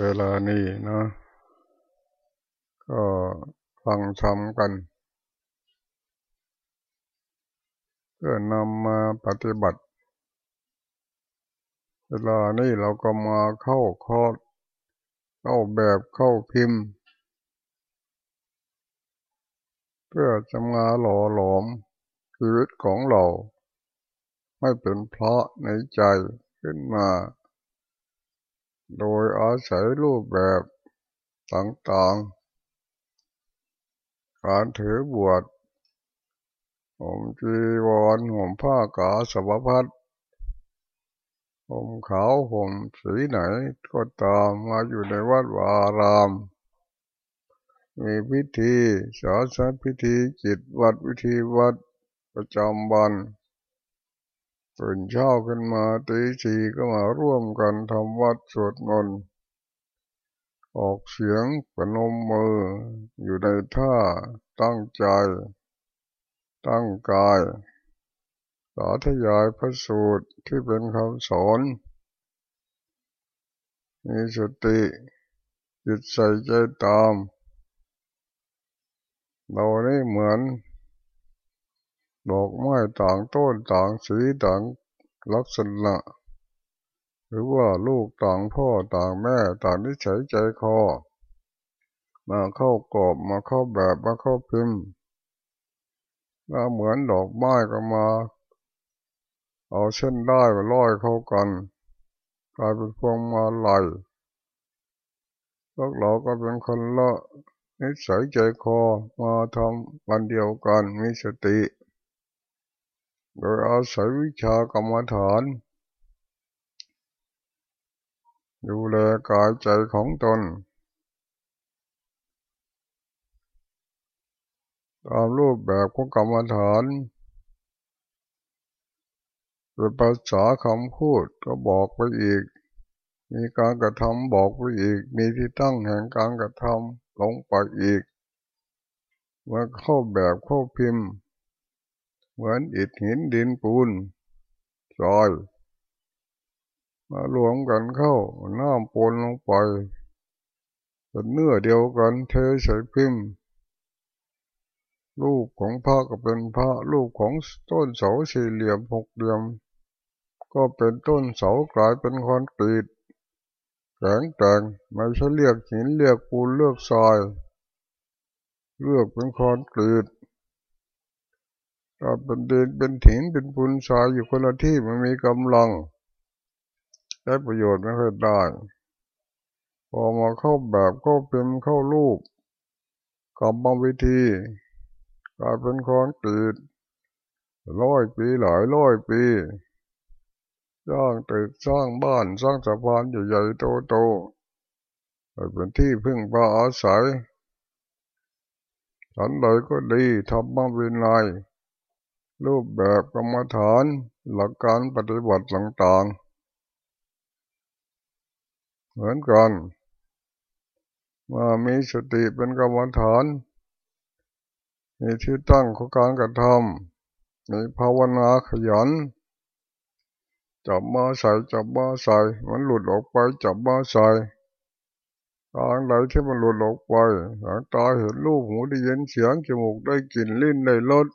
เวลานี้เนาะก็ฟังทำกันเพื่อนำมาปฏิบัติ เวลานี้เราก็มาเข้าคอร์เข้าแบบเข้าพิมพ์ เพื่อจะมาหล่อหลอมชีวิตของเรา ไม่เป็นเพราะในใจขึ้นมา โดยอาศัยรูปแบบต่างๆ การถือบวชห่มจีวรห่มผ้ากาสวพัดห่มขาวห่มสีไหนก็ตามมาอยู่ในวัดวาราม มีพิธีสาสพิธีจิตวัดวิธีวัดประจำวัน ตื่นเช้าขึ้นมาตีสี่ก็มาร่วมกันทำวัดสวดมนต์ออกเสียงปนมมือ อยู่ในท่าตั้งใจ ตั้งกายสาธยายพระสูตรที่เป็นคำสอนมีสติจิตใส่ใจตาม เราได้เหมือน ดอกไม้ต่างต้นต่างสีต่างลักษณะ หรือว่าลูกต่างพ่อต่างแม่ต่างนิสัยใจคอ มาเข้ากรอบมาเข้าแบบมาเข้าพิมพ์มาเหมือนดอกไม้ก็มา เอาเส้นได้มาร้อยเข้ากันกลายเป็นพวงมาลัยพวกเราก็เป็นคนละนิสัยใจคอมาทำวันเดียวกันมีสติ โดยอาศัยวิชากรรมฐาน ดูแลกายใจของตนตามรูปแบบของกรรมฐานเป็นภาษาคำพูดก็บอกไปอีก มีการกระทำบอกไปอีก มีที่ตั้งแห่งการกระทำลงไปอีกเมื่อเข้าแบบเข้าพิมพ์ เหมือนอิฐหินดินปูนซอยมารวมกันเข้าน้ำปนลงไปเป็นเนื้อเดียวกันเทใส่พิมพ์ รูปของพระก็เป็นพระรูปของต้นเสาสี่เหลี่ยมหกเหลี่ยม ก็เป็นต้นเสากลายเป็นคอนกรีตแข็งแกร่งไม่ใช่เรียกหินเรียกปูนเลือกทราย เลือกเป็นคอนกรีต เป็นดินเป็นถินเป็นปูนทรายอยู่คนละที่มันมีกำลัง ได้ประโยชน์ไม่ค่อยได้ พอมาเข้าแบบเข้าเป็นเข้ารูปกรรมวิธีกลายเป็นคอนกรีตร้อยปีหลายร้อยปีสร้างตึกสร้างบ้านสร้างสะพานใหญ่ๆโตๆเป็นที่พึ่งพาอาศัยฉันใดก็ดีทำมาวินัยรู รูปแบบกรรมฐาน หลักการปฏิบัติต่างๆ เหมือนกันมามีสติเป็นกรรมฐาน มีที่ตั้งของการกระทำมีภาวนาขยัน จับมาใส่จับมาใส่ มันหลุดออกไปจับมาใส่ทางไหนที่มันหลุดออกไปทางตาเห็นรูปหูได้ยินเสียงจมูกได้กลิ่นลิ้นได้รส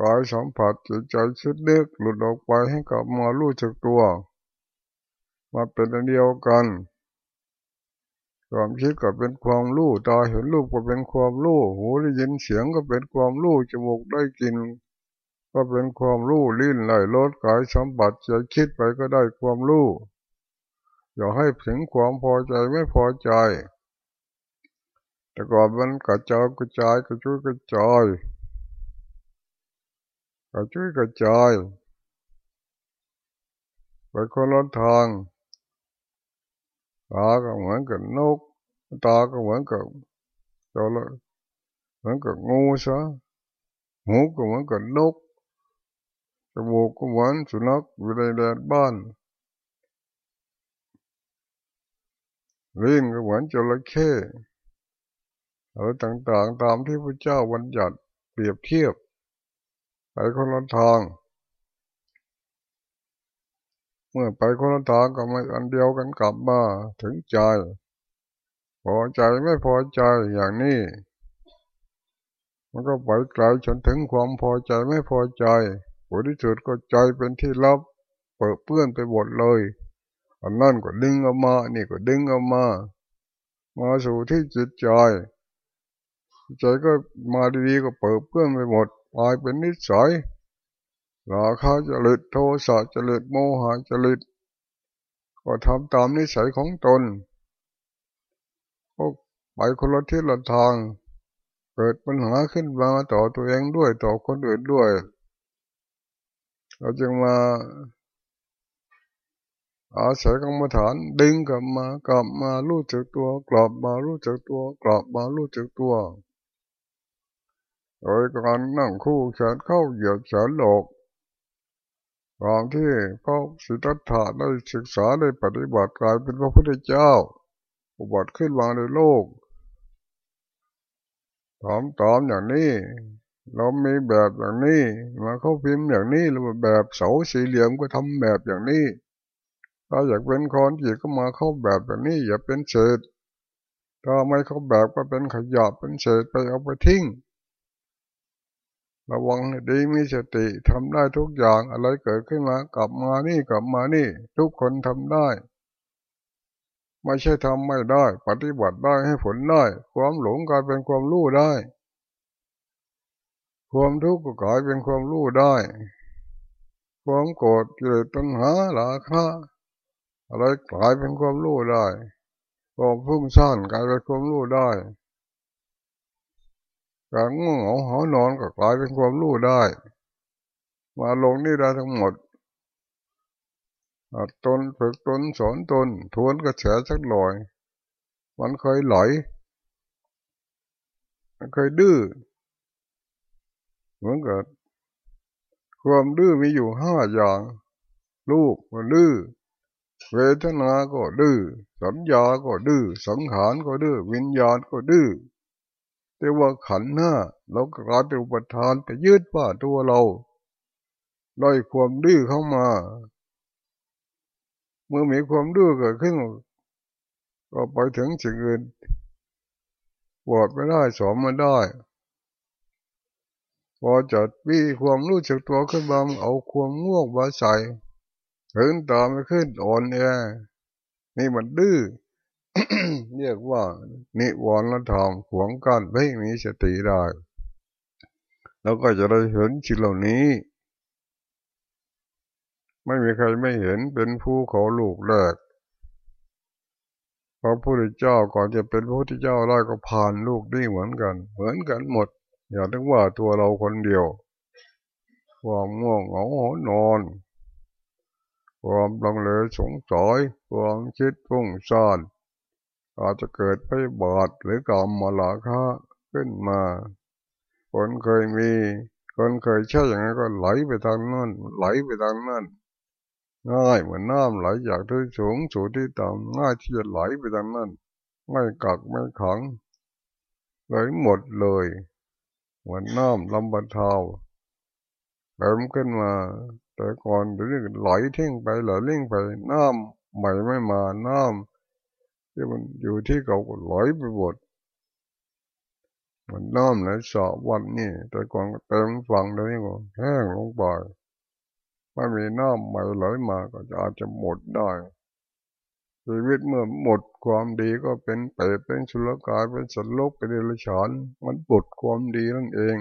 กายสัมผัสจิตใจคิดเลือกหลุดออกไปให้กลับมารู้จักตัวมาเป็นอันเดียวกัน ความคิดก็เป็นความรู้ตาเห็นรูปก็เป็นความรู้หูได้ยินเสียงก็เป็นความรู้จมูกได้กลิ่นก็เป็นความรู้ลิ้นไหลรสกายสัมผัสใจคิดไปก็ได้ความรู้อย่าให้ถึงความพอใจไม่พอใจแต่ก่อนมันกระจายกระจายกระจุยกระจาย กระจุยกระจายไปคนละทางตาก็เหมือนกับนก ตาก็เหมือนกับจระเหมือนกับงูซะหูก็เหมือนกับนกจมูกก็เหมือนสุนัขอยู่ในแดนบ้านลิ้นก็เหมือนจระเข้อะไรต่างๆ ตามที่พระเจ้าบัญญัติเปรียบเทียบ ไปคนละทาง เมื่อไปคนละทางก็ไม่อันเดียวกันกลับมาถึงใจ พอใจไม่พอใจอย่างนี้ มันก็ไปไกลจนถึงความพอใจไม่พอใจผลที่สุดก็ใจเป็นที่รับเปิดเปื้อนไปหมดเลยอันนั่นก็ดึงออกมา นี่ก็ดึงออกมา มาสู่ที่จิตใจ ใจก็มาดีๆก็เปิดเปื้อนไปหมด ลายเป็นนิสัยราคาจริตโทสะจริตโมหะจริต ก็ทำตามนิสัยของตนก็ไปคนละทิศละทาง เกิดปัญหาขึ้นมาต่อตัวเองด้วยต่อคนอื่นด้วย เราจึงมาอาศัยกรรมฐานดึงกลับมากลับมารู้จักตัว กลับมารู้จักตัว กลับมารู้จักตัว โดยการนั่งคู่แขนเข้าเหยียดแขนหลกตามที่พระสิทธัตถะได้ศึกษาได้ปฏิบัติกลายเป็นพระพุทธเจ้า อุบัติขึ้นมาในโลกถามตามอย่างนี้ เรามีแบบอย่างนี้ มาเข้าพิมพ์อย่างนี้หรือแบบเสาสี่เหลี่ยมก็ทำแบบอย่างนี้ ถ้าอยากเป็นคอนจีก็มาเข้าแบบแบบนี้ อย่าเป็นเศษถ้าไม่เข้าแบบก็เป็นขยะเป็นเศษไปเอาไปทิ้ง ระวังดีมีสติทำได้ทุกอย่างอะไรเกิดขึ้นมา กลับมานี่กลับมานี่ ทุกคนทำได้ ไม่ใช่ทำไม่ได้ ปฏิบัติได้ให้ผลได้ ความหลงกลายเป็นความรู้ได้ ความทุกข์ก็กลายเป็นความรู้ได้ ความโกรธเกิดตัณหาหลาคะอะไรกลายเป็นความรู้ได้ความพุ่งซ่านกลายเป็นความรู้ได้ การง่วงเหงาหานอนก็กลายเป็นความรู้ได้ มาลงนี่ได้ทั้งหมดตนฝึกตนสอนตน ทวนกระแสสักหน่อย มันเคยไหล มันเคยดื้อเหมือนกับความดื้อมีอยู่ห้าอย่างลูกก็ดื้อเวทนาก็ดื้อสัญญาก็ดื้อสังขารก็ดื้อวิญญาณก็ดื้อ แต่ว่าขันหน้าเรากลายเป็นอุปทานไปยืดว่าตัวเราลอยความดื้อเข้ามา เมื่อมีความดื้อเกิดขึ้น ก็ไปถึงสิ่งอื่นปวดไม่ได้สอมไม่ได้ พอจัดวิความรู้จักตัวขึ้นมาเอาความง่วงมาใส่ถึงตาไม่ขึ้นอ่อนแอนี่มันดื้อ เรียกว่า นิวรณธรรมขวงกั้นไม่มีสติได้เราก็จะได้เห็นสิ่งเหล่านี้ ไม่มีใครไม่เห็นเป็นผู้เขาลูกแรกพระพุทธเจ้าก่อนจะเป็นพระพุทธเจ้าได้ก็ผ่านลูกนี่เหมือนกัน เหมือนกันหมด อย่าถึงว่าตัวเราคนเดียวความง่วงเหงาหอนอนความลังเลสงสัยความคิดฟุ้งซ่าน อาจจะเกิดไปบาดหรือกรรมมาลาคะขึ้นมา คนเคยมี คนเคยใช่อย่างนั้นก็ไหลไปทางนั้นไหลไปทางนั้นง่ายเหมือนน้ำไหลจากที่สูงสู่ที่ต่ำง่ายที่จะไหลไปทางนั้นไม่กักไม่ขังไหลหมดเลยเหมือนน้ำลำบะเทาเติมขึ้นมา แต่ก่อนเดี๋ยวนี้ไหลทิ้งไปไหลเล่งไปน้ำใหม่ไม่มาน้ำ ที่มันอยู่ที่เก่าก็ไหลไปหมดมันน้ำในสอบวันนี่แต่ก่อนเต็มฝั่งเดี๋ยวนี้ก็แห้งลงไปไม่มีน้ำใหม่ไหลมาก็จะอาจจะหมดได้ชีวิตเมื่อหมดความดีก็เป็นเปรตเป็นสุลกายเป็นสัตว์โลกเป็นเดรัจฉานมันปดความดีนั่นเอง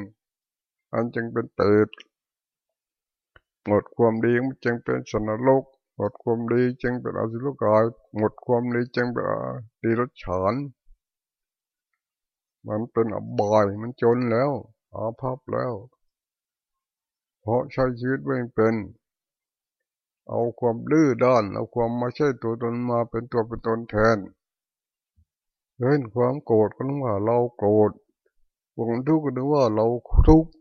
อันจึงเป็นเปรตหมดความดีมันจึงเป็นสัตว์โลก หมดความดีจึงเป็นอสุรกาย หมดความดีจึงเป็นดีรสฉาน มันเป็นอบายมันจนแล้วอาภัพแล้ว เพราะใช้ชีวิตไม่เป็น เอาความดื้อด้าน เอาความมาใช่ตัวตนมาเป็นตัวเป็นตนแทนเล่นความโกรธก็นึกว่าเราโกรธความทุกข์ก็นึกว่าเราทุกข์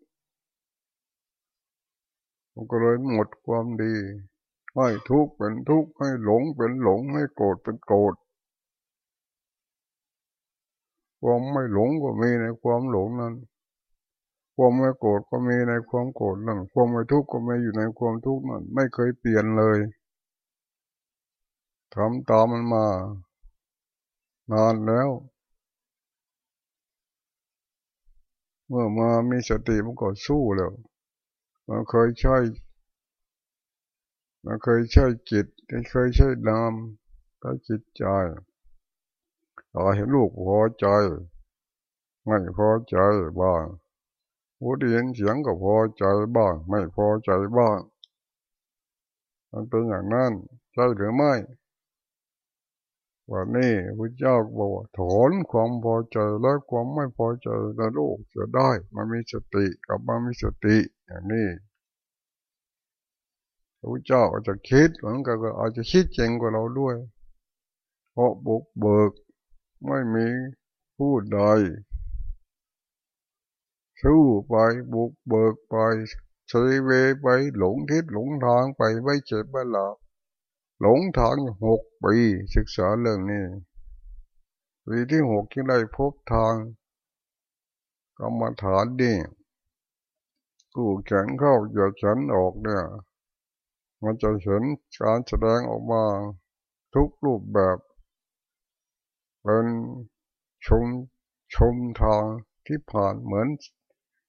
มันก็เลยหมดความดี ให้ทุกข์เป็นทุกข์ให้หลงเป็นหลงให้โกรธเป็นโกรธความไม่หลงก็มีในความหลงนั้น ความไม่โกรธก็มีในความโกรธนั้น ความไม่ทุกข์ก็มีอยู่ในความทุกข์นั้น ไม่เคยเปลี่ยนเลยทำตามมันมานานแล้ว เมื่อมามีสติมันก็สู้แล้วมันเคยใช้ มันเคยใช้จิตเคยใช้นามใช้จิตใจเราเห็นลูกพอใจไม่พอใจบ้างผู้ได้ยินเสียงก็พอใจบ้าง ไม่พอใจบ้าง มันเป็นอย่างนั้นใช่หรือไม่วันนี้พระเจ้าบอกถอนความพอใจและความไม่พอใจในโลกจะได้ มันมีสติกับมันมีสติ อย่างนี้ พระเจ้าอาจจะคิดเหมือนกันก็อาจจะคิดเจ๋งกว่าเราด้วย เพราะบุกเบิกไม่มีผู้ใดสู้ไปบุกเบิกไปเฉยเวไปหลงทิศหลงทางไปไม่เจ็บไม่หลับหลงทางหกปีศึกษาเรื่องนี้ปีที่หกที่ได้พบทางกรรมฐานนี่กูแขนเข้าอย่าฉันออกเนี่ย มันจะเห็นการแสดงออกมาทุกรูปแบบ เป็นชมชมทางที่ผ่านเหมือน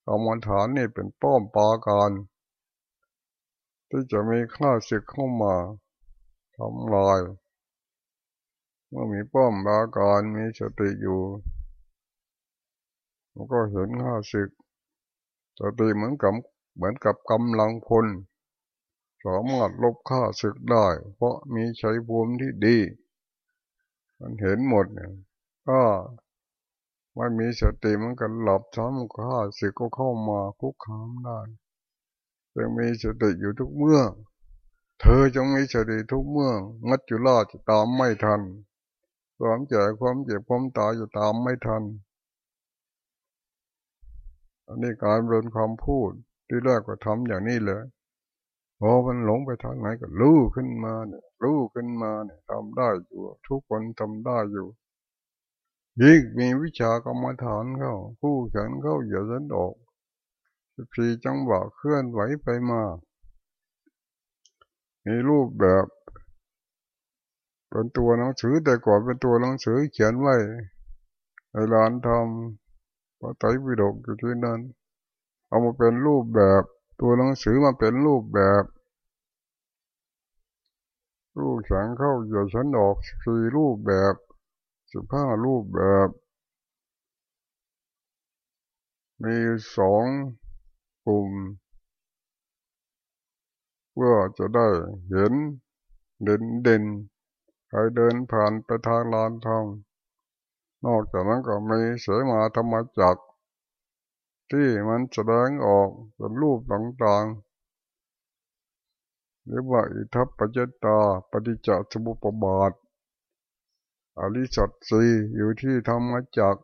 กรรมฐานนี่เป็นป้อมปาการ ที่จะมีข้าศึกเข้ามาทำลาย เมื่อมีป้อมปาการมีสติอยู่มันก็เห็นข้าศึกสติเหมือนกับเหมือนกับกำลังพล สามารถลบข้าศึกได้ เพราะมีใชัยภูมิที่ดี มันเห็นหมดเนี่ยก็ไม่มีสติมันกันหลับช้ำข้าศึกก็เข้ามาคุกคามได้ยังมีสติอยู่ทุกเมื่อ เธอจงมีสติทุกเมื่อมัจจุราชจะตามไม่ทันความเจ็บความเจ็บความตายจะตามไม่ทันอันนี้การเรียนความพูดที่แรกก็ทำอย่างนี้เลย พอมันหลงไปทางไหนก็รู้ขึ้นมาเนี่ยรู้ขึ้นมาเนี่ยทำได้อยู่ ทุกคนทำได้อยู่ยิ่งมีวิชากรรมฐานเข้าผู้เขียนเข้าอย่าเล่นออกสิบสี่จังหวะเคลื่อนไหวไปมามีรูปแบบเป็นตัวหนังสือแต่ก่อนเป็นตัวหนังสือเขียนไว้ในร้านทำพระไตรปิฎกอยู่ที่นั้นเอามาเป็นรูปแบบ ตัวหนังสือมาเป็นรูปแบบรูปแสงเข้าอย่าฉันออกสี่รูปแบบสิบห้ารูปแบบ มีสองกลุ่ม เพื่อจะได้เห็นเด่นเด่นใครเดินผ่านไปทางลานทองนอกจากนั้นก็มีเสมาธรรมจักร ที่มันแสดงออกเป็นรูปต่างๆเรียกว่าอิทัปปัจจตาปฏิจจสมุปบาทอริสัตสีอยู่ที่ธรรมจัก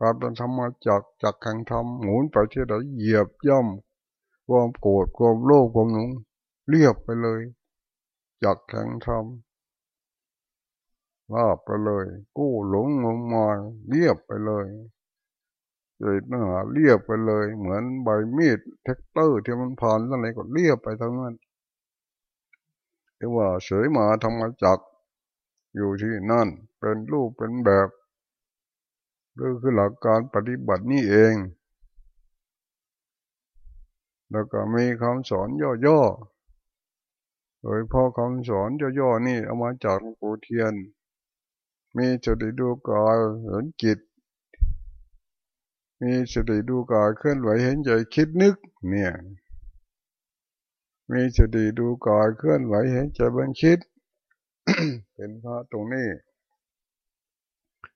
การเป็นธรรมจักจักข่งธรรมหมุนไปที่ไหนเหยียบย่ำความโกรธความโลภความหลงเรียบไปเลยจักแข่งธรรมลาบไปเลย กู้หลงงมงายเรียบไปเลย เกิดเนื้อเรียบไปเลย เหมือนใบมีดแท็กเตอร์ที่มันผ่านอะไรก็เรียบไปทั้งนั้นเรียกว่าเสยมาธรรมจักอยู่ที่นั่น เป็นรูปเป็นแบบก็คือหลักการปฏิบัตินี่เอง แล้วก็มีคำสอนย่อๆ โดยพอคำสอนย่อๆนี่เอามาจากหลวงปู่เทียน มีสติดูกายเห็นจิต มีสติดูกายเคลื่อนไหวเห็นใจคิดนึก เนี่ย มีสติดูกายเคลื่อนไหวเห็นใจบันคิด เป็นพระตรงนี้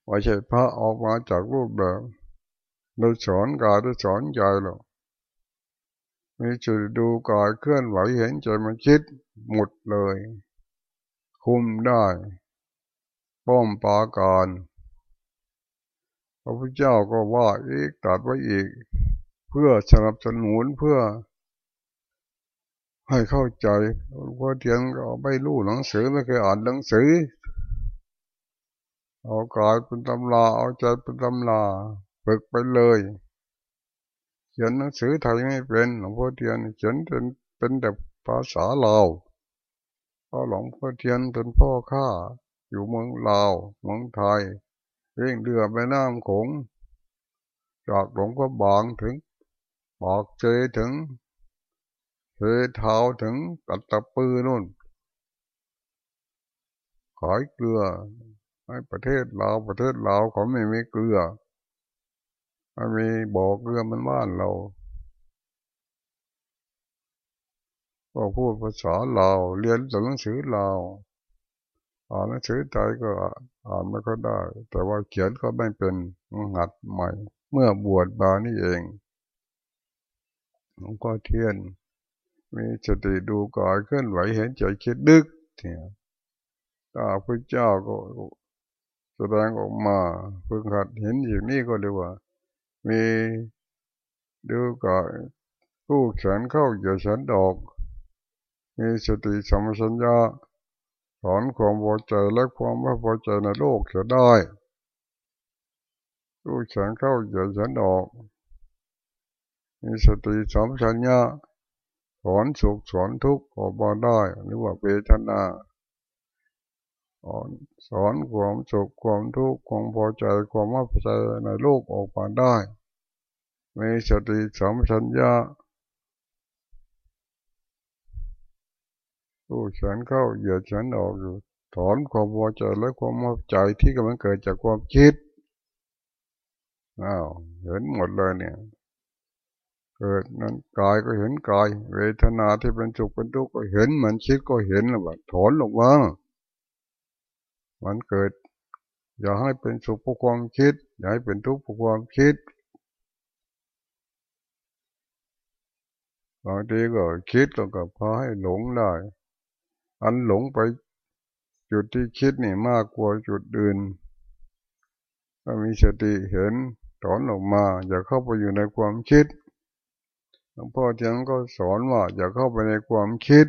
ว่าใช่พระออกมาจากรูปแบบโดยสอนกายโดยสอนใจหรอกมีจุดดูกายเคลื่อนไหวเห็นใจมันคิดหมดเลย คุมได้ ป้อมปาการ พระพุทธเจ้าก็ว่าอีกตัดไว้อีก เพื่อสนับสนุนเพื่อ ให้เข้าใจพอเทียนก็ไม่รู้หนังสือไม่เคยอ่านหนังสือเอากายเป็นตำราเอาใจเป็นตำราฝึกไปเลยเขียนหนังสือไทยไม่เป็นหลวงพ่อเทียนเขียนเป็นเป็นแต่ภาษาลาวพ่อหลวงพ่อเทียนเป็นพ่อข้าอยู่เมืองลาวเมืองไทย เร่งเรือไปน้ำขงจากหลงพ่อบางถึงบอกเจถึงเทเท้าถึงกัตตะปือนู่น ขายเกลือให้ประเทศลาวประเทศลาวเขาไม่มีเกลือไม่มีบอกเกลือมันบ้านเราก็พูดภาษาลาวเรียนหนังสือลาว อ่านหนังสือไทยก็อ่านไม่ค่อยได้ แต่ว่าเขียนก็ไม่เป็นหัดใหม่ เมื่อบวชมานี่เองหลวงพ่อเทียน มีสติดูกายเคลื่อนไหวเห็นใจคิดดึกเนี่ยถ้าพระเจ้าก็แสดงออกมาเพิ่งหัดเห็นอย่างนี้ก็เรียกว่า มีดูกายกู้แขนเข้าอย่าฉันดอก มีสติสมสัญญา ถอนความพอใจและความไม่พอใจในโลกเสียได้กู้แขนเข้าอย่าฉันดอก มีสติสมสัญญาถอนสุขถอนทุกข์ออกมาได้หรือว่าเวทนาสอนสอนความสุขความทุกข์ความพอใจความไม่พอใจในโลกออกมาได้ มีสติสมสัญญา ตู้แขนเข้าเหยียดแขนออกอยู่ถอนความพอใจและความไม่พอใจที่กำลังเกิดจากความคิดอ้าวเห็นหมดเลยเนี่ย เกิดนั้นกายก็เห็นกาย เวทนาที่เป็นสุขเป็นทุกข์ก็เห็นเหมือนคิดก็เห็นแล้วว่าถอนลงมามันเกิด อย่าให้เป็นสุขเพราะความคิด อย่าให้เป็นทุกข์เพราะความคิดบางทีก็คิดแล้วก็พาให้หลงได้ อันหลงไปจุดที่คิดนี่มากกว่าจุดอื่น ถ้ามีสติเห็นถอนออกมา อย่าเข้าไปอยู่ในความคิดหลวงพ่อเทียนก็สอนว่า อย่าเข้าไปในความคิด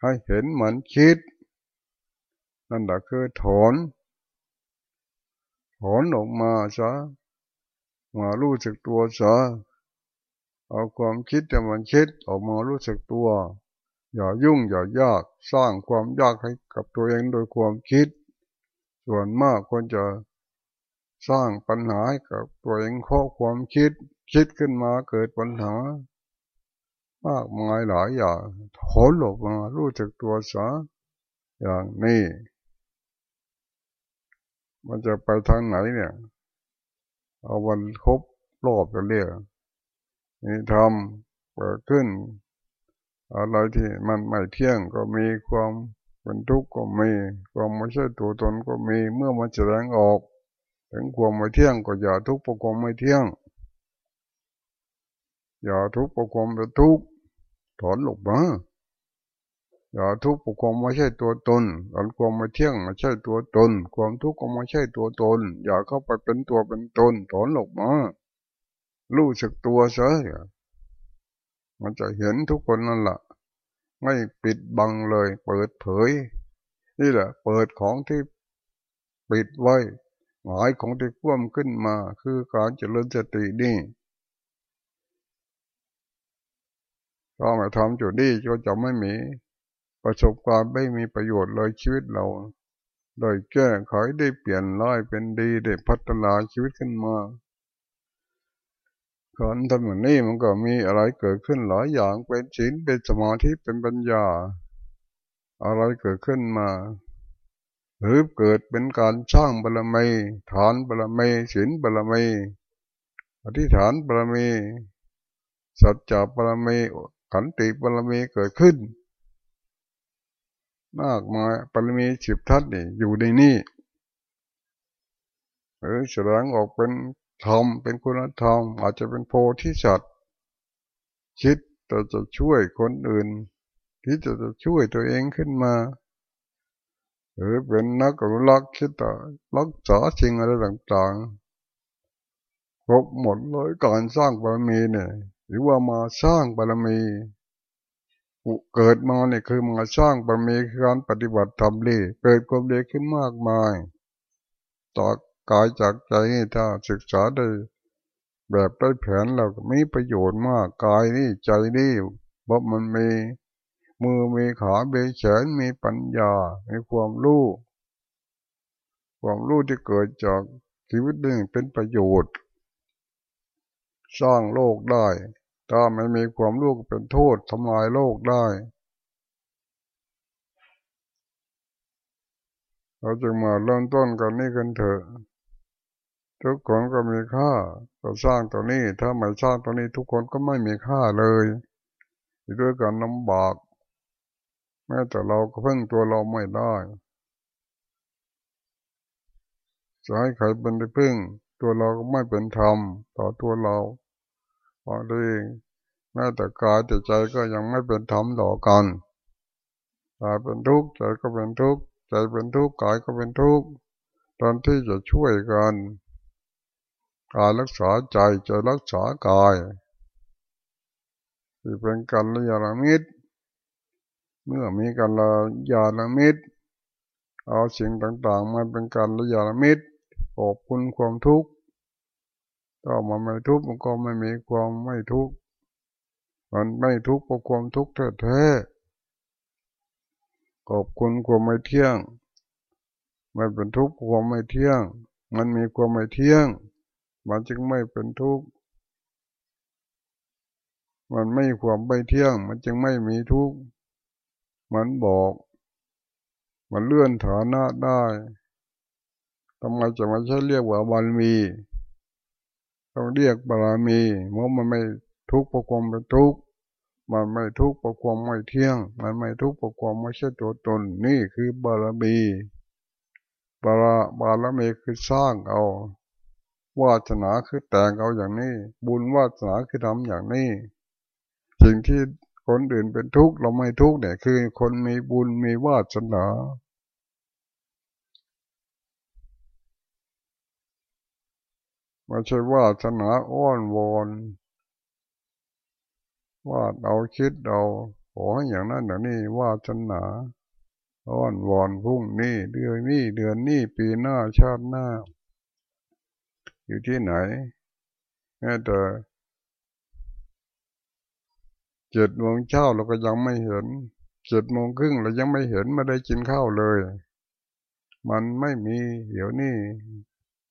ให้เห็นเหมือนคิด นั่นแหละคือถอนถอนออกมาซะมารู้สึกตัวซะเอาความคิดแต่มันคิดออกมารู้สึกตัว อย่ายุ่งอย่ายากสร้างความยากให้กับตัวเองโดยความคิด ส่วนมากคนจะสร้างปัญหาให้กับตัวเองข้อความคิด คิดขึ้นมาเกิดปัญหามากมายหลายอย่างถอนออกมารู้จักตัวซะอย่างนี้ มันจะไปทางไหนเนี่ย เอาวันครบรอบกันเรียกนี่ทำเปิดขึ้น อะไรที่มันไม่เที่ยงก็มีความเป็นทุกข์ก็มีความไม่ใช่ตัวตนก็มีเมื่อมันแสดงออก ถึงความไม่เที่ยงก็อย่าทุกข์เพราะความไม่เที่ยง อย่าทุกข์เพราะความเป็นทุกข์ถอนหลบมาอย่าทุกข์เพราะความไม่ใช่ตัวตนอันความไม่เที่ยงไม่ใช่ตัวตน ความทุกข์ก็ไม่ใช่ตัวตน อย่าเข้าไปเป็นตัวเป็นตนถอนหลบมารู้สึกตัวเสีย มันจะเห็นทุกคนนั่นแหละไม่ปิดบังเลย เปิดเผย นี่แหละ เปิดของที่ปิดไว้ หมายของที่คว่ำขึ้นมา คือการเจริญสตินี่ถ้าไม่ทำจุดนี้ก็จะไม่มี ประสบการณ์ไม่มีประโยชน์เลยชีวิตเราโดยแก้ไขได้เปลี่ยนร้ายเป็นดีได้พัฒนาชีวิตขึ้นมา การทำอย่างนี้มันก็มีอะไรเกิดขึ้นหลายอย่างเป็นศีลเป็นสมาธิเป็นปัญญา อะไรเกิดขึ้นมา หรือเกิดเป็นการสร้างบารมีฐานบารมีศีลบารมีอธิษฐานบารมีสัจจะบารมีขันติบารมีเกิดขึ้น มากมายบารมีสิบทัศนี่อยู่ในนี้หรือแสดงออกเป็น ธรรมเป็นคุณธรรมอาจจะเป็นโพธิสัตว์คิดแต่จะช่วยคนอื่น ที่จะจะช่วยตัวเองขึ้นมา หรือเป็นนักอนุรักษ์คิดต่รักษาสิ่งอะไรต่างๆครบหมดเลยการสร้างบารมีเนี่ย หรือว่ามาสร้างบารมีเกิดมาเนี่ยคือมาสร้างบารมีการปฏิบัติธรรมดีเกิดความดีขึ้นมากมายต่อก กายจากใจนี่ถ้าศึกษาได้แบบได้แผนเราก็มีประโยชน์มากกายนี่ใจนี่เพราะมันมีมือมีขามีแขนมีปัญญา มีความรู้ ความรู้ที่เกิดจากชีวิตหนึ่งเป็นประโยชน์ สร้างโลกได้ ถ้าไม่มีความรู้เป็นโทษทำลายโลกได้ เราจึงมาเริ่มต้นกันนี่กันเถอะ ทุกคนก็มีค่าก็สร้างตัวนี้ ถ้าไม่สร้างตัวนี้ทุกคนก็ไม่มีค่าเลยด้วยการลำบาก แม้แต่เราก็พึ่งตัวเราไม่ได้จะให้ใครเป็นได้พึ่ง ตัวเราก็ไม่เป็นธรรมต่อตัวเราบางทีแม้แต่กายแต่ใจก็ยังไม่เป็นธรรมต่อกันกายเป็นทุกข์ใจก็เป็นทุกข์ใจเป็นทุกข์กายก็เป็นทุกข์ตอนที่จะช่วยกัน กายรักษาใจใจรักษากายที่เป็นกันลยาณมิตร เมื่อมีกันลยาณมิตร เอาสิ่งต่างๆมาเป็นกันลยาณมิตรขอบคุณความทุกข์ถ้ามันไม่ทุกข์มันก็ไม่มีความไม่ทุกข์มันไม่ทุกข์เพราะความทุกข์แท้ๆขอบคุณความไม่เที่ยง มันเป็นทุกข์ความไม่เที่ยง มันมีความไม่เที่ยง มันจึงไม่เป็นทุกข์ มันไม่ความไม่เที่ยง มันจึงไม่มีทุกข์ มันบอก มันเลื่อนฐานะได้ทำไมจะมาใช้เรียกว่าบารมี ต้องเรียกบารมีเพราะมันไม่ทุกข์เพระความเป็นทุกข์ มันไม่ทุกข์เพระความไม่เที่ยง มันไม่ทุกข์เพระความไม่ใช่ตัวตน นี่คือบารมี บารบารมีคือสร้างเอา วาสนาคือแต่งเอาอย่างนี้ บุญวาสนาคือทำอย่างนี้ สิ่งที่คนอื่นเป็นทุกข์เราไม่ทุกข์เนี่ยคือคนมีบุญมีวาสนาไม่ใช่วาสนาอ้อนวอนวาดเอาคิดเอาขอให้อย่างนั้นอย่างนี้วาสนาอ้อนวอนพุ่งนี่เดือนนี้เดือนนี้ปีหน้าชาติหน้า อยู่ที่ไหนแม้แต่เจ็ดโมงเช้าเราก็ยังไม่เห็นเจ็ดโมงครึ่งเรายังไม่เห็นไม่ได้กินข้าวเลย มันไม่มีเดี๋ยวนี้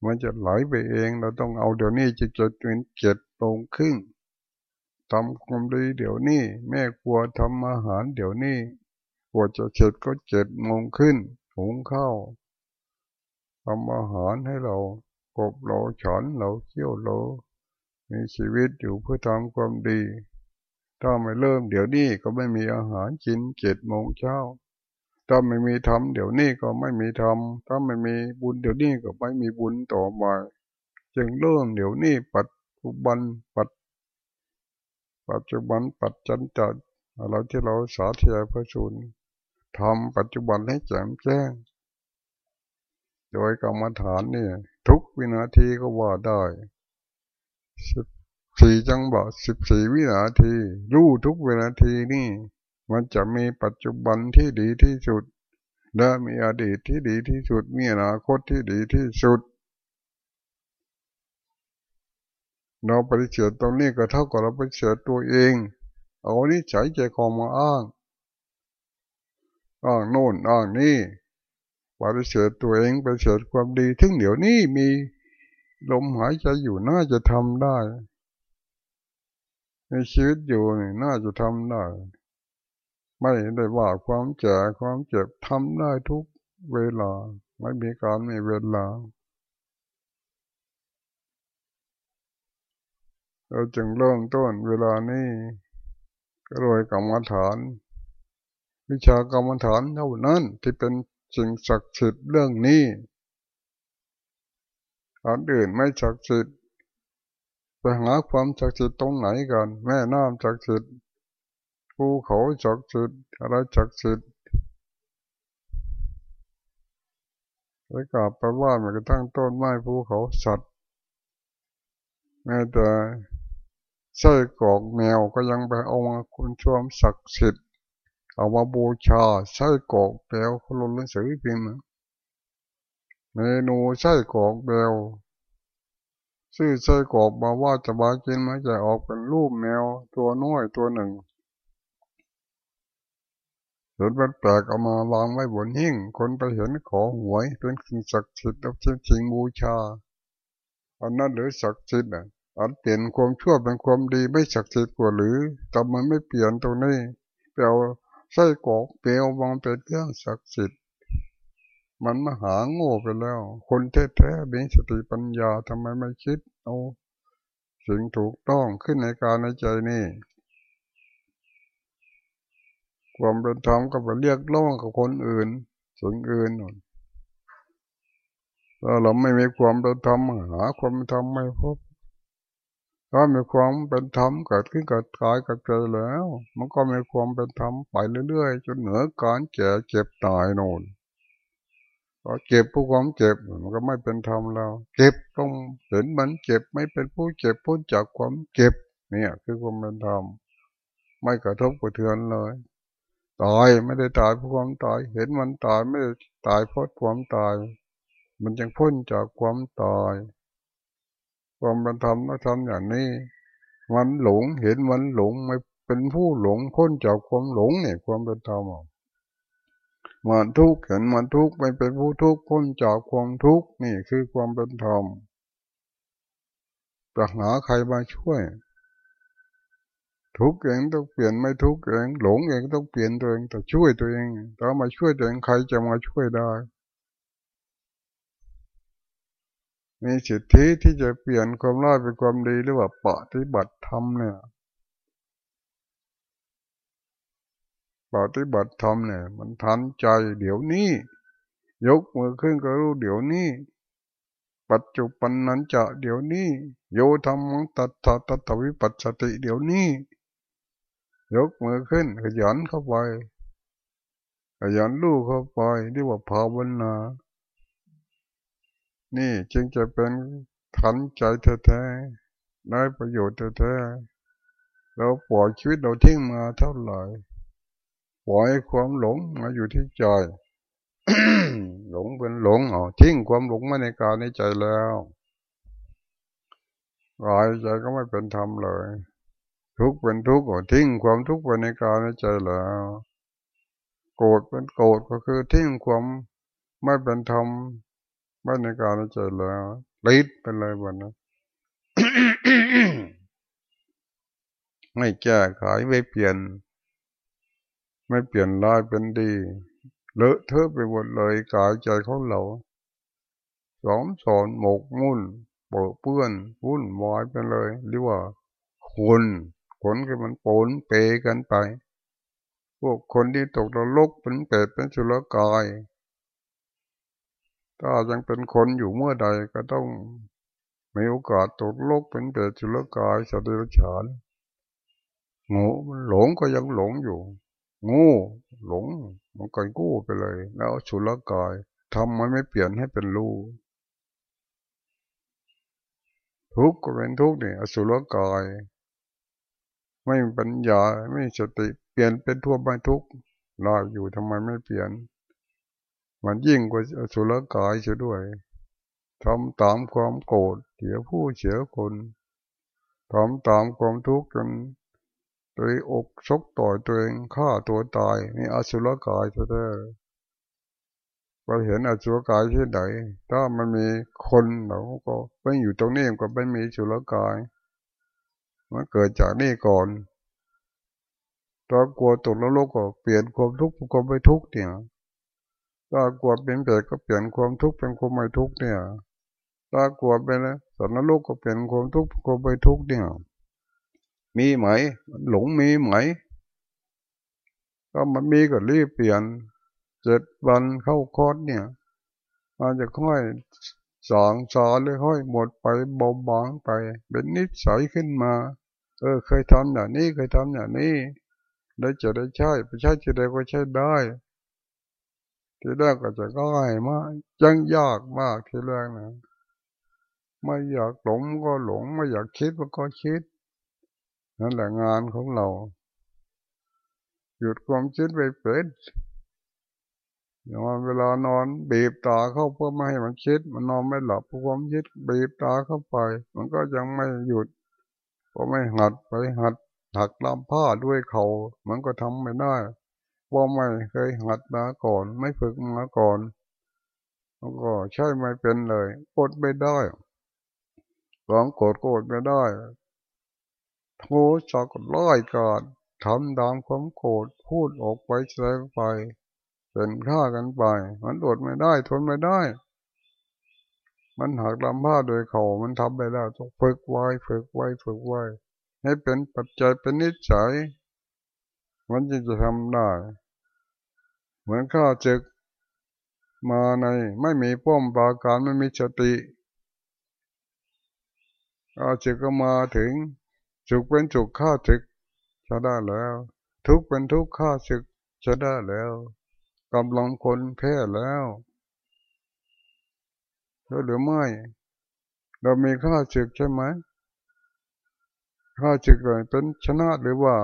มันจะไหลไปเอง เราต้องเอาเดี๋ยวนี้จะจะเป็นเจ็ดโมงครึ่งทำความดีเดี๋ยวนี้ แม่ครัวทำอาหารเดี๋ยวนี้กว่าจะเสร็จก็เจ็ดโมงขึ้นหุงข้าวทำอาหารให้เรา กบเราฉันเราเที่ยวเรามีชีวิตอยู่เพื่อทำความดี ถ้าไม่เริ่มเดี๋ยวนี้ก็ไม่มีอาหารกินเจ็ดโมงเช้า ถ้าไม่มีทำเดี๋ยวนี้ก็ไม่มีทำถ้าไม่มีบุญเดี๋ยวนี้ก็ไม่มีบุญต่อมาจึงเริ่มเดี๋ยวนี้ปัจจุบันปัจปัจจุบันปัจจันจัดเราที่เราสาธยายพระชุนทำปัจจุบันให้แจ่มแจ้ง โดยกรรมฐานนี่ ทุกวินาทีก็ว่าได้สิบสี่จังหวะสิบสี่วินาที รู้ทุกวินาทีนี่ มันจะมีปัจจุบันที่ดีที่สุด และมีอดีตที่ดีที่สุด มีอนาคตที่ดีที่สุด เราปฏิเสธตรงนี้ก็เท่ากับเราปฏิเสธตัวเอง เอานี่ใช้ใจคอมาอ้างอ้างโน่นอ้างนี่ ปฏิเสธตัวเองปฏิเสธความดีถึงเดี๋ยวนี้มีลมหายใจอยู่น่าจะทำได้ ในชีวิตอยู่นี่น่าจะทำได้ ไม่ได้ว่าความเจ็บความเจ็บทำได้ทุกเวลา ไม่มีการไม่เวลาเราจึงเริ่มต้นเวลานี้ก็โดยกรรมฐาน วิชากรรมฐานเท่านั้นที่เป็น สิ่งศักดิ์สิทธิ์เรื่องนี้อันอื่นไม่ศักดิ์สิทธิ์ไปหาความศักดิ์สิทธิ์ตรงไหนกัน แม่น้ำศักดิ์สิทธิ์ภูเขาศักดิ์สิทธิ์อะไรศักดิ์สิทธิ์ไปกราบไปว่ามันก็ตั้งต้นไม้ภูเขาสัตว์แม้แต่ใส่กอกแมวก็ยังไปเอามาคุณชวมศักดิ์สิทธิ์ เอามาบูชาไส้กรอกแบวเขาลงหนังสือพิมพ์เมนูไส้กรอกแบวซื้อไส้กรอกมาว่าจะมากินมาจะออกเป็นรูปแมวตัวน้อยตัวหนึ่งเห็นมันแปลกเอามาวางไว้บนหิ้งคนไปเห็นขอหวยเป็นสิ่งศักดิ์สิทธิ์เอาจริงบูชาอันนั้นหรือศักดิ์สิทธิ์อะอันเปลี่ยนความชั่วเป็นความดีไม่ศักดิ์สิทธิ์กว่าหรือทำไมไม่เปลี่ยนตรงนี้เปล่า ไส้กรอกเปลวมองเป็นเครื่องศักดิ์สิทธิ์มันมาหาโง่ไปแล้ว คนแท้ๆมีสติปัญญาทำไมไม่คิดเอาสิ่งถูกต้องขึ้นในการในใจนี่ความเป็นธรรมก็ไปเรียกร้องกับคนอื่นสิ่งอื่นถ้าเราไม่มีความเป็นธรรมหาความเป็นธรรมไม่พบ ถ้ามีความเป็นธรรมเกิดขึ้นกับกายกับใจแล้ว มันก็มีความเป็นธรรมไปเรื่อยๆจนเหนือการแก่เจ็บตายโน่นพอเจ็บผู้ความเจ็บมันก็ไม่เป็นธรรมแล้วเจ็บต้องเห็นมันเจ็บไม่เป็นผู้เจ็บพ้นจากความเจ็บเนี่ยคือความเป็นธรรมไม่กระทบกระเทือนเลยตายไม่ได้ตายเพราะความตาย เห็นมันตายไม่ได้ตายเพราะความตาย มันยังพ้นจากความตาย ความเป็นธรรมก็ทำอย่างนี้ มันหลงเห็นมันหลงไม่เป็นผู้หลงพ้นจากความหลงเนี่ยความเป็นธรรมมันทุกข์เห็นมันทุกข์ไม่เป็นผู้ทุกข์พ้นจากความทุกข์นี่คือความเป็นธรรมจะหาใครมาช่วย ทุกเองต้องเปลี่ยนไม่ทุกเองหลงเองต้องเปลี่ยนตัวเองแต่ช่วยตัวเองถ้ามาช่วยตัวเองใครจะมาช่วยได้ มีสิทธิที่จะเปลี่ยนความร้ายเป็นความดีหรือว่าปฏิบัติธรรมเนี่ยปฏิบัติธรรมเนี่ย มันทันใจเดี๋ยวนี้ ยกมือขึ้นก็รู้เดี๋ยวนี้ ปัจจุบันนั้นจะเดี๋ยวนี้ โยธรรมตัตถะตัตวิปัสสติเดี๋ยวนี้ ยกมือขึ้นขยันเข้าไปขยันลู่เข้าไปเรียกว่าภาวนา นี่จึงจะเป็นทันใจแท้ๆได้ประโยชน์แท้ๆเราปล่อยชีวิตเราทิ้งมาเท่าไหร่ปล่อยความหลงมาอยู่ที่ใจหลงเป็นหลงอ๋อทิ้งความหลงมาในกายในใจแล้วกายใจก็ไม่เป็นธรรมเลย ทุกเป็นทุกข์ก็ทิ้งความทุกข์ไปในกายในใจแล้ว โกรธเป็นโกรธก็คือทิ้งความไม่เป็นธรรม ไม่ในกายในใจแล้วลิดเป็นอะไรบ้นะไม่แก้ไขไม่เปลี่ยน ไม่เปลี่ยนร้ายเป็นดีเลอะเทอะไปหมดเลยกายใจของเราสอมสอนหมกมุ่นเปื้อเปื้อนวุ่นวายไปเลยเรียกว่าคุณผลคือมันปนเปกันไป พวกคนที่ตกนรกเป็นเปรตเป็นสุรกาย ถ้ายังเป็นคนอยู่เมื่อใดก็ต้องมีโอกาสตกโลกเป็นเปรตสุรกายสัตว์เดรัจฉานงูหลงก็ยังหลงอยู่ งูหลงมันก็กู้ไปเลย แล้วสุรกายทำมันไม่เปลี่ยนให้เป็นรูทุกข์ก็เป็นทุกข์นี่อสุรกาย ไม่มีปัญญาไม่มีสติเปลี่ยนเป็นทั่วไปทุกลาอยู่ทำไมไม่เปลี่ยน มันยิ่งกว่าสุรกายเสียด้วยทำตามความโกรธเสียผู้เสียคนทำตามความทุกข์จนตัวอกชกต่อยตัวเองฆ่าตัวตายนี่อสุรกายแท้ๆเราเห็นอสุรกายที่ไหนถ้ามันมีคนเราก็ไม่อยู่ตรงนี้ก็ไม่มีสุรกายมันเกิดจากนี่ก่อนตอนกลัวตกนรกก็เปลี่ยนความทุกข์เป็นความไม่ทุกข์เนี่ย ถ้ากลัวเป็นเปรตก็เปลี่ยนความทุกข์เป็นความไม่ทุกข์เนี่ยถ้ากลัวเป็นสัตว์นรกก็เปลี่ยนความทุกข์เป็นความไม่ทุกข์เนี่ยมีไหม หลงมีไหมถ้ามันมีก็รีบเปลี่ยนเจ็ดวันเข้าคอร์สเนี่ยอาจจะค่อยสองสอนเลยค่อยหมดไปเบาบางไป เป็นนิสัยขึ้นมา เออ เคยทำอย่างนี้เคยทำอย่างนี้ได้จะได้ใช่ไปใช่จะได้ก็ใช่ได้ ทีแรกก็จะง่ายมากยังยากมากทีแรกนะไม่อยากหลงก็หลง ไม่อยากคิดก็คิด นั่นแหละงานของเรา หยุดความคิดไปเป็นอย่างเวลานอนบีบตาเข้าเพื่อไม่ให้มันคิด มันนอนไม่หลับเพราะความคิดบีบตาเข้าไป มันก็ยังไม่หยุดก็ไม่หัดไปหัดถักลำผ้าด้วยเขา มันก็ทำไม่ได้ ปว่าไม่เคยหัดมาก่อน ไม่ฝึกมาก่อนแล้วก็ใช่ไม่เป็นเลยกดไม่ได้ความโกรธโกรธไม่ได้โทสะก็ร้อยกาดทำตามความโกรธพูดออกไปแสดงไปเป็นฆ่ากันไป มันอดไม่ได้ ทนไม่ได้ มันหักลำผ้าโดยเขามันทำไปแล้วต้องฝึกไว้ฝึกไว้ฝึกไว้ให้เป็นปัจจัยเป็นนิสัยมันจึงจะทำได้ เหมือนข้าจึกมาในไม่มีป้อมปราการไม่มีสติข้าจึกก็มาถึงสุขเป็นสุขข้าจึกจะได้แล้ว ทุกเป็นทุกข้าจึกจะได้แล้วกำลังคนแพ้แล้วใช่หรือไม่เรามีข้าศึกใช่ไหมข้าศึกเลยเป็นชนะหรือว่า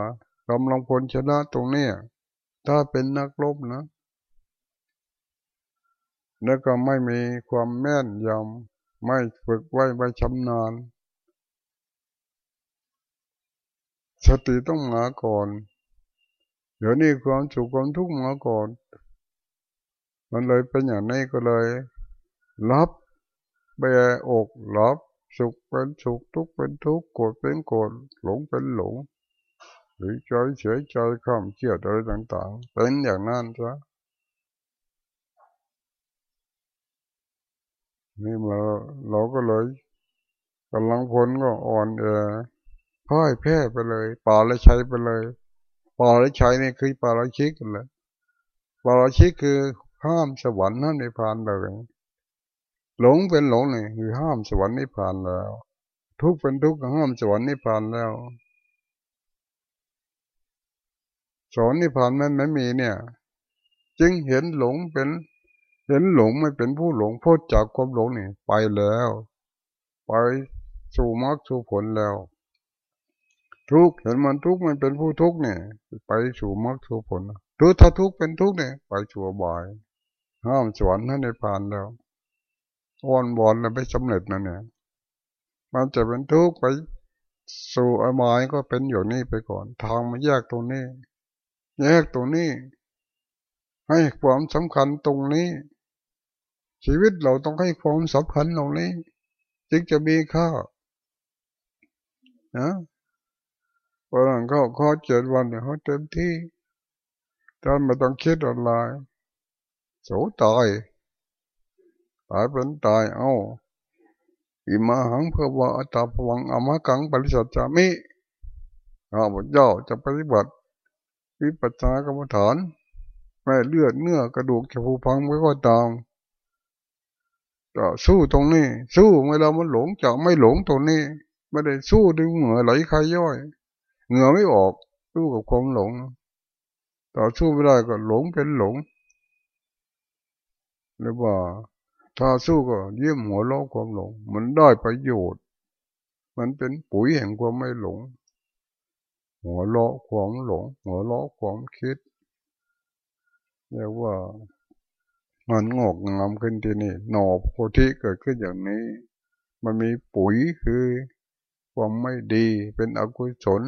กำลังคนชนะตรงนี้ ถ้าเป็นนักรบนะ แล้วก็ไม่มีความแม่นยำไม่ฝึกไว้ไม่ชำนาญ สติต้องมาก่อน เดี๋ยวนี้ความสุขความทุกข์มาก่อน มันเลยเป็นอย่างนี้ก็เลย รับเบอกรับสุขเป็นสุขทุกข์เป็นทุกข์โกรธเป็นโกรธหลงเป็นหลง หรือใจเฉยใจข้ามเชื่ออะไรต่างๆ เป็นอย่างนั้นซะนี่เราเราก็เลยกำลังพลก็อ่อนแอพ่ายแพ้ไปเลยป่าละชัยไปเลยป่าละชัยนี่คือป่าละชิกกันเลยป่าละชิกคือห้ามสวรรค์ห้ามในพานเลยหลงเป็นหลงนี่คือห้ามสวรรค์นิพพานแล้ว ทุกเป็นทุกข์ห้ามสวรรค์นิพพานแล้ว สอนนิพพานนั้นไม่มีเนี่ย จึงเห็นหลงเป็น เห็นหลงไม่เป็นผู้หลงพ้นจากความหลงนี่ไปแล้ว ไปสู่มรรคสู่ผลแล้ว ทุกเห็นมันทุกมันเป็นผู้ทุกเนี่ย ไปสู่มรรคสู่ผลทุกถ้าทุกเป็นทุกเนี่ย ไปสู่บ่ายห้ามสวรรค์ให้ในพานแล้วอ้อนวอนแล้วไม่สำเร็จนั่นเนี่ย มันจะเป็นทุกข์ไปสู่อมายก็เป็นอย่างนี้ไปก่อน ทางมาแยกตรงนี้ แยกตรงนี้ ให้ความสำคัญตรงนี้ ชีวิตเราต้องให้ความสำคัญตรงนี้ จึงจะมีค่านะพอหลังเขาข้อเจ็ดวันเนี่ยเขาเต็มที่ท่านไม่ต้องคิดอะไรโสตายตายเป็นตายเอาอิมาหังเพื่อว่าอัตาพวังอมากังปริสัจจามิข้าพเจ้าจะปฏิบัติ วิปัสสนากรรมฐานไม่เลือดเนื้อกระดูกจะผูพังไว้ก็ตามจะสู้ตรงนี้ สู้เมื่อเรามันหลงจะไม่หลงตรงนี้ไม่ได้สู้ด้วยเหงื่อไหลใครย่อยเหงื่อไม่ออกสู้กับความหลงต่อสู้ไม่ได้ก็หลงเป็นหลงหรือว่าถ้าสู้ก็เยี่ยมหัวล้อความหลง มันได้ประโยชน์ มันเป็นปุ๋ยแห่งความไม่หลง หัวเล้อความหลง หัวเล้อความคิดเรียกว่ามันงอกงามขึ้นที่นี่หนอโพธิเกิดขึ้นอย่างนี้ มันมีปุ๋ยคือความไม่ดีเป็นอกุศล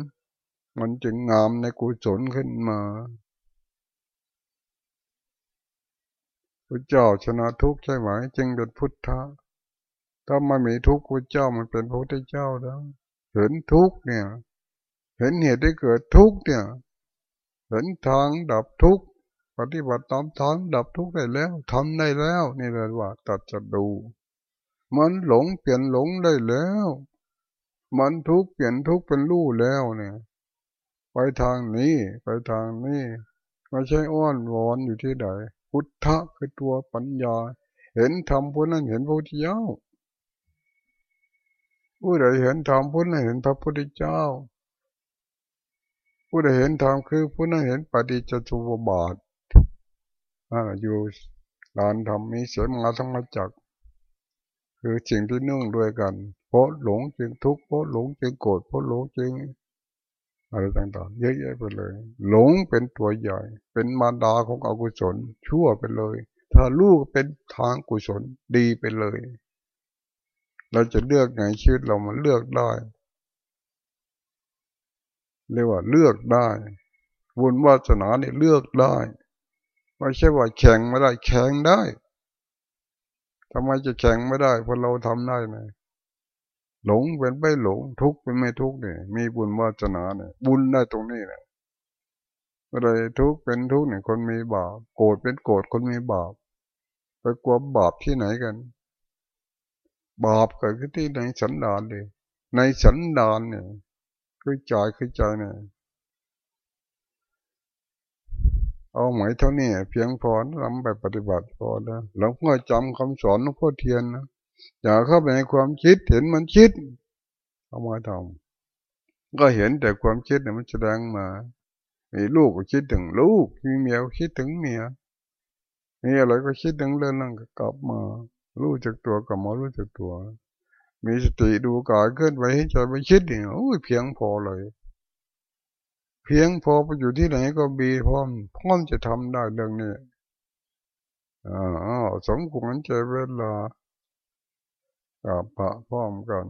มันจึงงามในกุศลขึ้นมาพระเจ้าชนะทุกข์ใช่ไหมจึงเป็นพุทธะถ้าไม่มีทุกข์พระเจ้ามันเป็นพระพุทธเจ้าแล้วเห็นทุกข์เนี่ย เห็นเหตุที่เกิดทุกข์เนี่ยเห็นทางดับทุกข์ปฏิบัติตามทางดับทุกข์ได้แล้วทำได้แล้วนี่เลยว่าตัดจะดูมันหลงเปลี่ยนหลงได้แล้ว มันทุกข์เปลี่ยนทุกข์เป็นรู้แล้วเนี่ย ไปทางนี้ไปทางนี้ไม่ใช่อ้อนวอนอยู่ที่ใดพุทธะคือตัวปัญญา เห็นธรรมผู้นั้นเห็นพระพุทธเจ้าผู้ใดเห็นธรรมผู้นั้นเห็นพระพุทธเจ้า ผู้ใดเห็นธรรมคือผู้นั้นเห็นปฏิจจสุบบาทอยู่ลานธรรมมีเสียมาทั้งมาจักคือสิ่งที่เนึ่องด้วยกัน เพราะหลงจึงทุกข์เพราะหลงจึงโกรธเพราะหลงจึงอะไรต่างๆ เยอะแยะไปเลย หลงเป็นตัวใหญ่ เป็นมารดาของอกุศล ชั่วไปเลย ถ้าลูกเป็นทางกุศลดีไปเลย เราจะเลือกไงชีวิตเรามันเลือกได้ เรียกว่าเลือกได้บุญวาสนาเนี่ยเลือกได้ไม่ใช่ว่าแข่งไม่ได้ แข่งได้ทำไมจะแข่งไม่ได้เพราะเราทำได้ไหมหลงเป็นไม่หลง ทุกข์เป็นไม่ทุกข์เนี่ย มีบุญวาสนาเนี่ย บุญได้ตรงนี้เนี่ยอะไรทุกข์เป็นทุกข์เนี่ย คนมีบาปโกรธเป็นโกรธคนมีบาปไปกลัวบาปที่ไหนกัน บาปเกิดขึ้นที่ในสันดานเลยในสันดานเนี่ย คือใจคือใจเนี่ยเอาไหมเท่านี้เพียงพอทำแบบปฏิบัติพอแล้วหลวงพ่อจำคำสอนหลวงพ่อเทียนนะอย่าเข้าไปในความคิดเห็นมันคิดเอามาทำก็เห็นแต่ความคิดเนี่ยมันแสดงมามีลูกก็คิดถึงลูกมีเมียก็คิดถึงเมียมีอะไรก็คิดถึงเรื่องนั้นก็กลับมารู้จักตัวกลับมารู้จักตัว มีสติดูกายเคลื่อนไหวให้ใจไปคิดเนี่ยโอ้ยเพียงพอเลย เพียงพอไปอยู่ที่ไหนก็มีพร้อมพร้อมจะทำได้เรื่องนี้อ๋อสมควรใจเวลากับพระพร้อมกัน